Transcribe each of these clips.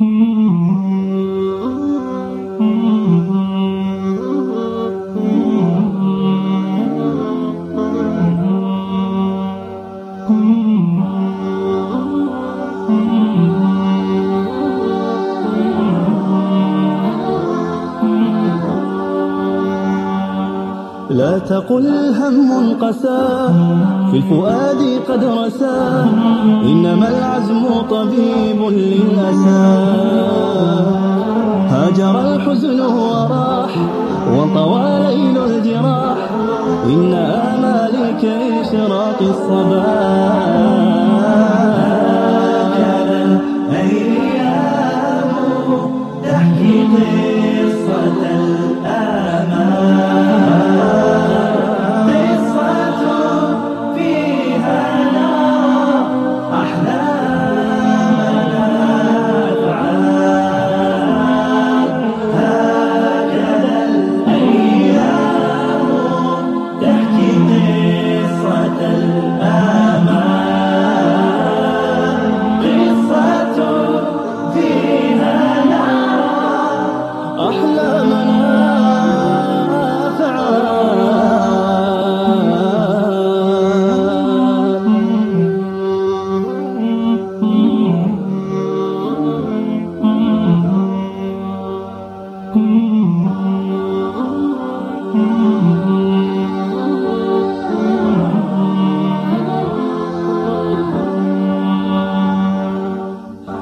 Mm-hmm. تقل هم قسى في الفؤاد قد رسى إنما العزم طبيب للأسى. هاجر الحزن وراح وطوى ليل الجراح. إن آمالي كإشراق الصباح.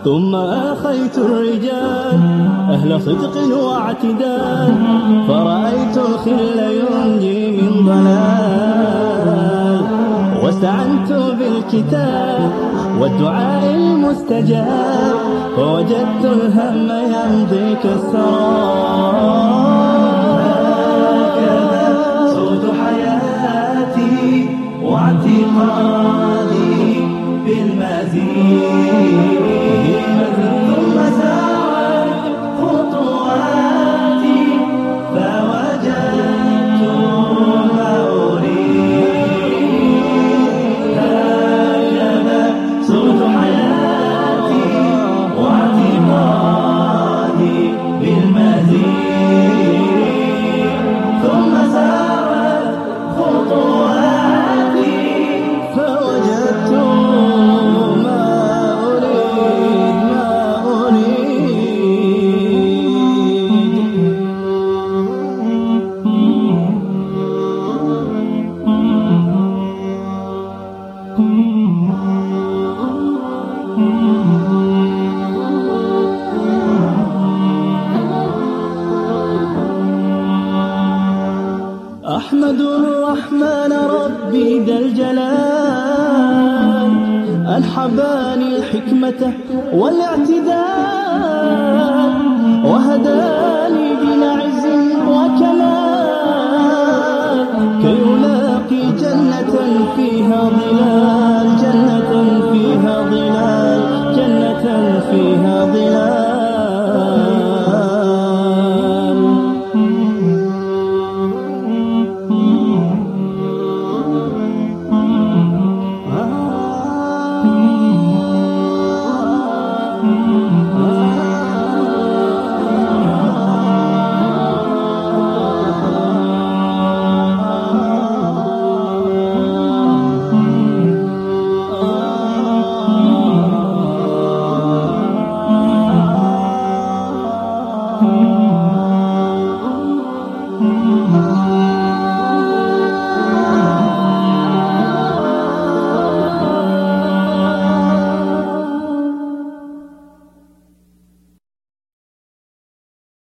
ثم آخيت الرجال أهل صدق واعتدال فرأيت الخل ينجي من ضلال. واستعنت بالكتاب والدعاء المستجاب فوجدت الهم يمضي كالسراب. اعتقادي بالمزيد. أحمد الرحمن ربي ذا الجلال أن حباني الحكمة والاعتدال وهداني بلا عز وكمال كي ألاقي جنة فيها ظلال. Oh.